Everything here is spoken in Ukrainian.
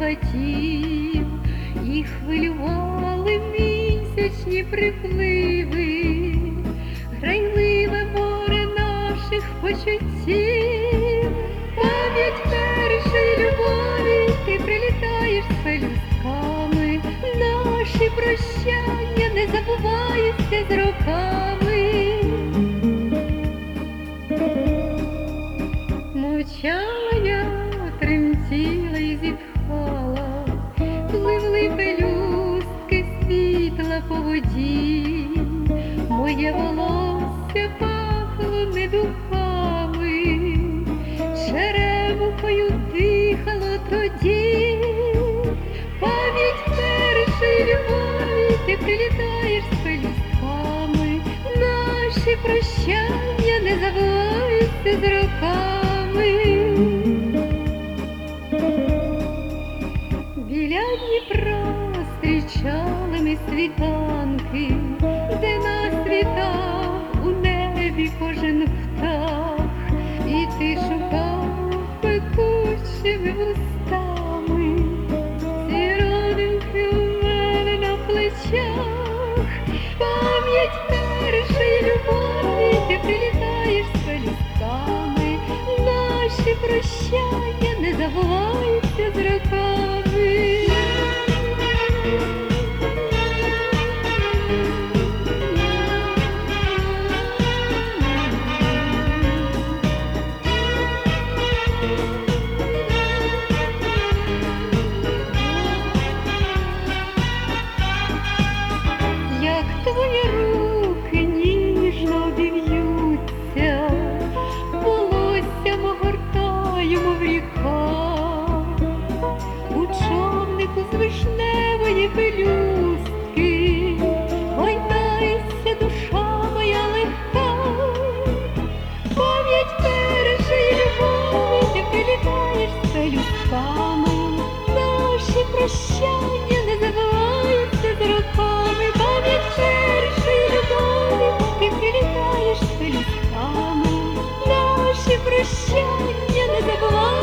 летів, і хвилювали місячні припливи, грайливе море наших почуттів, пам'ять першої любові, ти прилітаєш з наші прощання не забуваються з роками. Мовчала я, тремтіла і зітхала, пливли пелюстки світла по воді, моє волосся пахло не духами, черемухою дихало тоді, пам'ять першої любові, ти прилітаєш з пелюстками, наші прощання не забуваються з роками. Світанки, де нас вітав у небі кожен птах, і ти шукав пекучими вустами, ці родинки у мене на плечах, пам'ять першої любові, ти прилітаєш з пелюстками, наші прощання руками, наші прощання не забуваються з руками, пам'ять першої любові, ти прилітаєш пелюстками, наші прощання не забуваються.